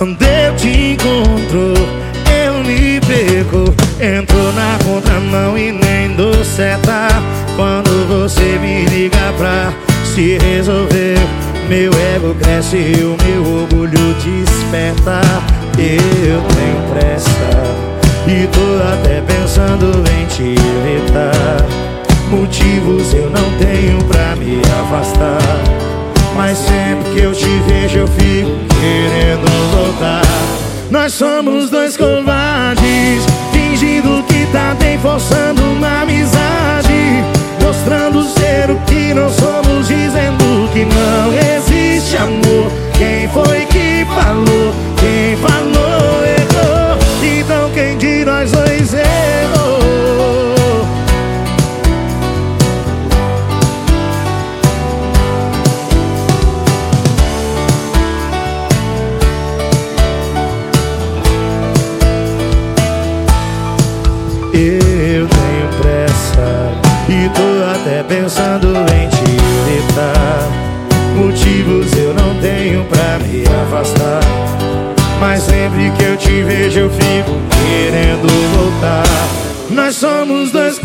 Quando eu te encontro, eu me perco. Entro na contramão e nem dou seta. Quando você me liga pra se resolver Meu ego cresce e o meu orgulho desperta. Eu tenho pressa e tô até pensando em te evitar Motivos eu não tenho pra me afastar Mas sempre que eu te vejo eu fico Nós somos dois covardes Fingindo que tá bem, forçando uma amizade Mostrando ser o que não somos, dizendo que não existe amor Quem foi que falou? Quem falou errou Então quem de nós dois Eu tenho pressa e tô até pensando em te evitar. Motivos eu não tenho pra me afastar. Mas sempre que eu te vejo eu fico querendo voltar. Nós somos dois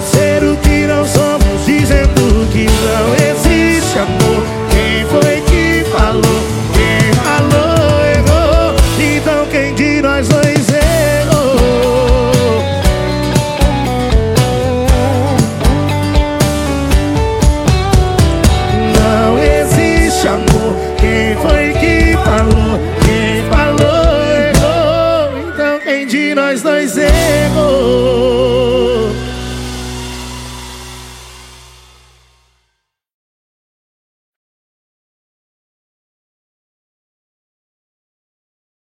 Ser o que não somos Dizendo que não existe amor Quem foi que falou? Quem falou errou Então quem de nós dois errou? Não existe amor Quem foi que falou? Quem falou errou Então quem de nós dois errou?